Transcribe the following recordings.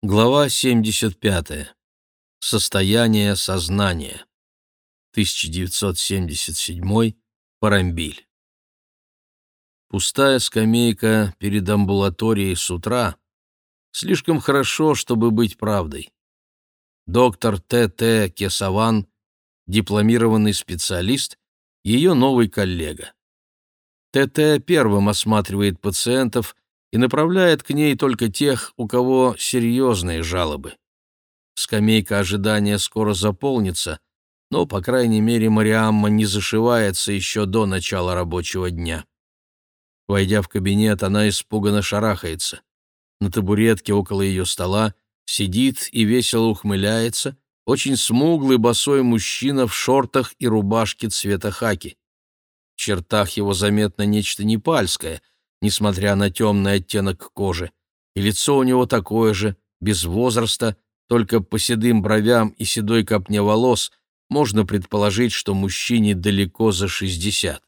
Глава 75. Состояние сознания. 1977. Парамбиль. Пустая скамейка перед амбулаторией с утра слишком хорошо, чтобы быть правдой. Доктор Т.Т. Кесаван, дипломированный специалист, ее новый коллега. ТТ первым осматривает пациентов и направляет к ней только тех, у кого серьезные жалобы. Скамейка ожидания скоро заполнится, но, по крайней мере, Мариамма не зашивается еще до начала рабочего дня. Войдя в кабинет, она испуганно шарахается. На табуретке около ее стола сидит и весело ухмыляется очень смуглый босой мужчина в шортах и рубашке цвета хаки. В чертах его заметно нечто непальское, несмотря на темный оттенок кожи, и лицо у него такое же, без возраста, только по седым бровям и седой копне волос можно предположить, что мужчине далеко за шестьдесят.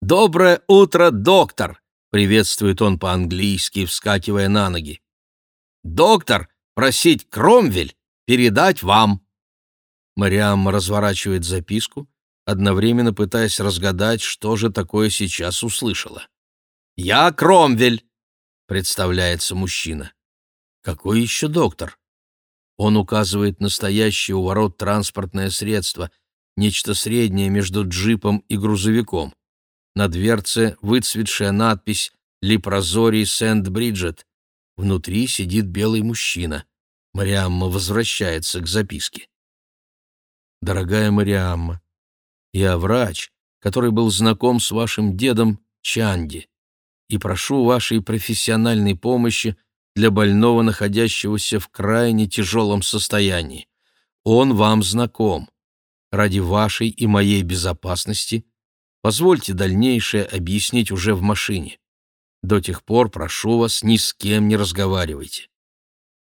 «Доброе утро, доктор!» — приветствует он по-английски, вскакивая на ноги. «Доктор, просить Кромвель передать вам!» Мариам разворачивает записку, одновременно пытаясь разгадать, что же такое сейчас услышала. «Я Кромвель», — представляется мужчина. «Какой еще доктор?» Он указывает настоящее у ворот транспортное средство, нечто среднее между джипом и грузовиком. На дверце выцветшая надпись «Липрозорий Сент-Бриджет». Внутри сидит белый мужчина. Мариамма возвращается к записке. «Дорогая Мариамма, я врач, который был знаком с вашим дедом Чанди, и прошу вашей профессиональной помощи для больного, находящегося в крайне тяжелом состоянии. Он вам знаком. Ради вашей и моей безопасности позвольте дальнейшее объяснить уже в машине. До тех пор прошу вас, ни с кем не разговаривайте.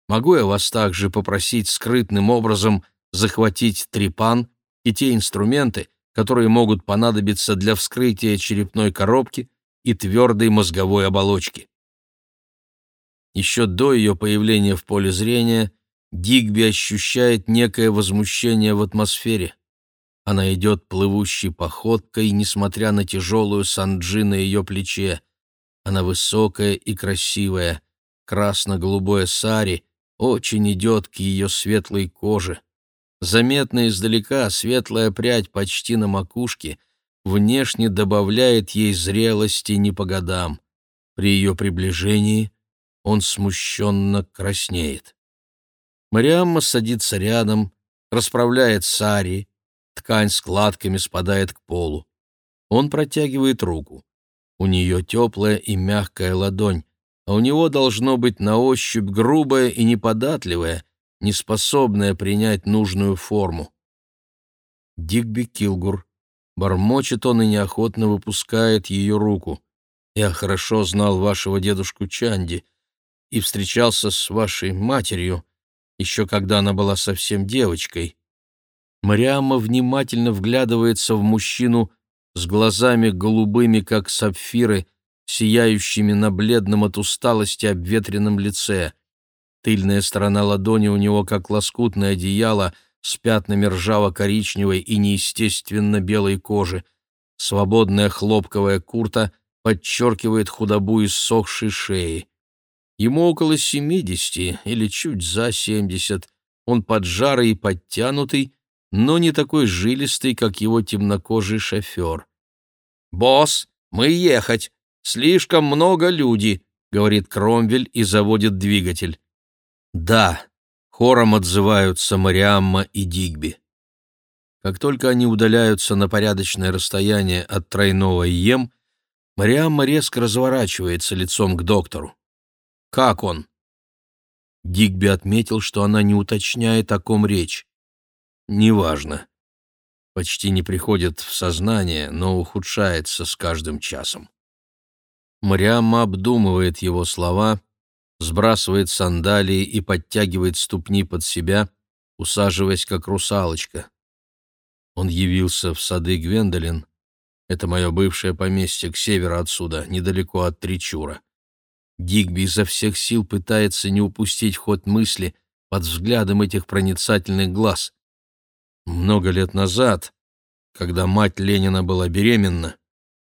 Могу я вас также попросить скрытным образом захватить трепан и те инструменты, которые могут понадобиться для вскрытия черепной коробки и твердой мозговой оболочки. Еще до ее появления в поле зрения Дигби ощущает некое возмущение в атмосфере. Она идет плывущей походкой, несмотря на тяжелую санджи на ее плече. Она высокая и красивая, красно-голубое сари очень идет к ее светлой коже. Заметно издалека светлая прядь почти на макушке внешне добавляет ей зрелости не по годам. При ее приближении он смущенно краснеет. Мариамма садится рядом, расправляет сари, ткань складками спадает к полу. Он протягивает руку. У нее теплая и мягкая ладонь, а у него должно быть на ощупь грубая и неподатливая, неспособная принять нужную форму. Дигби Килгур. Бормочет он и неохотно выпускает ее руку. «Я хорошо знал вашего дедушку Чанди и встречался с вашей матерью, еще когда она была совсем девочкой». Мариамма внимательно вглядывается в мужчину с глазами голубыми, как сапфиры, сияющими на бледном от усталости обветренном лице. Тыльная сторона ладони у него как лоскутное одеяло с пятнами ржаво-коричневой и неестественно белой кожи. Свободная хлопковая курта подчеркивает худобу иссохшей шеи. Ему около семидесяти или чуть за семьдесят. Он поджарый и подтянутый, но не такой жилистый, как его темнокожий шофер. «Босс, мы ехать! Слишком много люди!» — говорит Кромвель и заводит двигатель. «Да», — хором отзываются Мариамма и Дигби. Как только они удаляются на порядочное расстояние от тройного ем, Мариамма резко разворачивается лицом к доктору. «Как он?» Дигби отметил, что она не уточняет, о ком речь. «Неважно. Почти не приходит в сознание, но ухудшается с каждым часом». Мариамма обдумывает его слова — сбрасывает сандалии и подтягивает ступни под себя, усаживаясь как русалочка. Он явился в сады Гвендолин. Это мое бывшее поместье к северу отсюда, недалеко от Тричура. Дигби изо всех сил пытается не упустить ход мысли под взглядом этих проницательных глаз. Много лет назад, когда мать Ленина была беременна,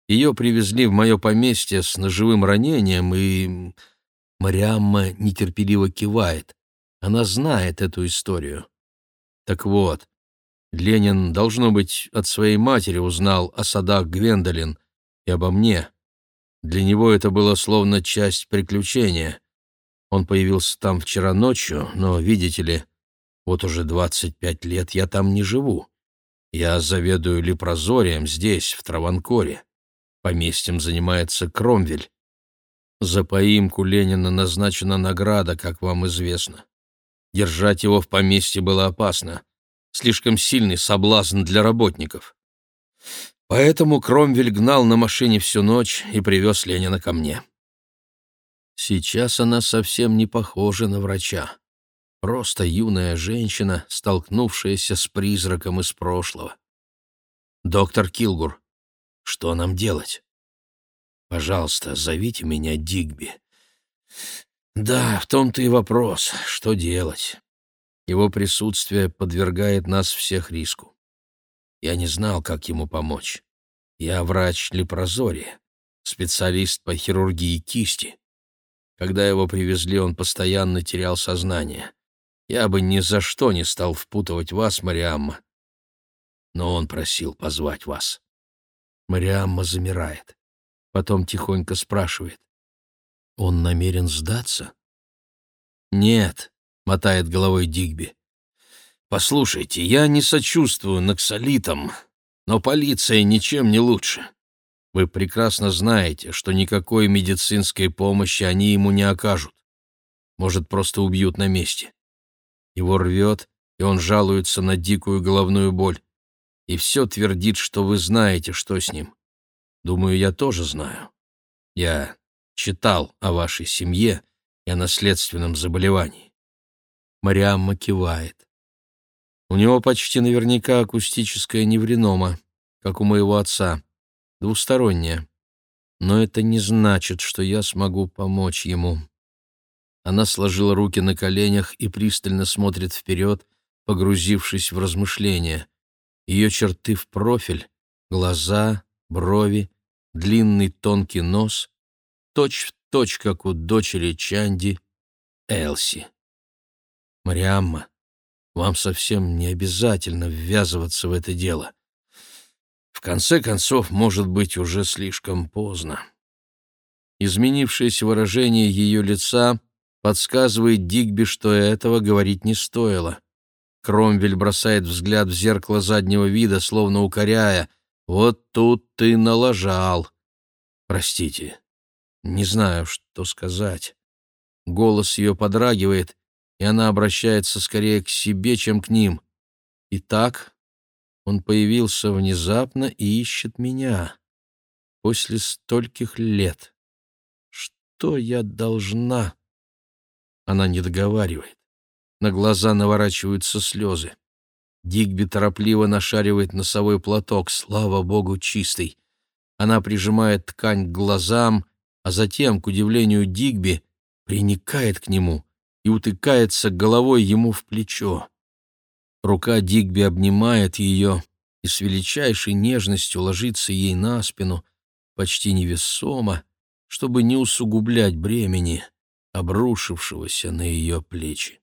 ее привезли в мое поместье с ножевым ранением, и... Мариамма нетерпеливо кивает. Она знает эту историю. Так вот, Ленин, должно быть, от своей матери узнал о садах Гвендолин и обо мне. Для него это было словно часть приключения. Он появился там вчера ночью, но, видите ли, вот уже 25 лет я там не живу. Я заведую лепрозорием здесь, в Траванкоре. Поместьем занимается Кромвель. За поимку Ленина назначена награда, как вам известно. Держать его в поместье было опасно. Слишком сильный соблазн для работников. Поэтому Кромвель гнал на машине всю ночь и привез Ленина ко мне. Сейчас она совсем не похожа на врача. Просто юная женщина, столкнувшаяся с призраком из прошлого. «Доктор Килгур, что нам делать?» «Пожалуйста, зовите меня Дигби». «Да, в том-то и вопрос. Что делать?» Его присутствие подвергает нас всех риску. Я не знал, как ему помочь. Я врач лепрозория, специалист по хирургии кисти. Когда его привезли, он постоянно терял сознание. Я бы ни за что не стал впутывать вас, Мариамма. Но он просил позвать вас. Мариамма замирает. Потом тихонько спрашивает. Он намерен сдаться? Нет, мотает головой Дигби. Послушайте, я не сочувствую наксолитам, но полиция ничем не лучше. Вы прекрасно знаете, что никакой медицинской помощи они ему не окажут. Может, просто убьют на месте. Его рвет, и он жалуется на дикую головную боль. И все твердит, что вы знаете, что с ним. Думаю, я тоже знаю. Я читал о вашей семье и о наследственном заболевании. Мариамма кивает. У него почти наверняка акустическая невренома, как у моего отца, двусторонняя. Но это не значит, что я смогу помочь ему. Она сложила руки на коленях и пристально смотрит вперед, погрузившись в размышления. Ее черты в профиль, глаза, брови, длинный тонкий нос, точь в точь, как у дочери Чанди, Элси. Мариамма, вам совсем не обязательно ввязываться в это дело. В конце концов, может быть, уже слишком поздно. Изменившееся выражение ее лица подсказывает Дигби, что этого говорить не стоило. Кромвель бросает взгляд в зеркало заднего вида, словно укоряя. «Вот тут ты налажал». «Простите, не знаю, что сказать». Голос ее подрагивает, и она обращается скорее к себе, чем к ним. Итак, он появился внезапно и ищет меня. После стольких лет. Что я должна? Она не договаривает. На глаза наворачиваются слезы. Дигби торопливо нашаривает носовой платок, слава богу, чистый. Она прижимает ткань к глазам, а затем, к удивлению Дигби, приникает к нему и утыкается головой ему в плечо. Рука Дигби обнимает ее и с величайшей нежностью ложится ей на спину, почти невесомо, чтобы не усугублять бремени, обрушившегося на ее плечи.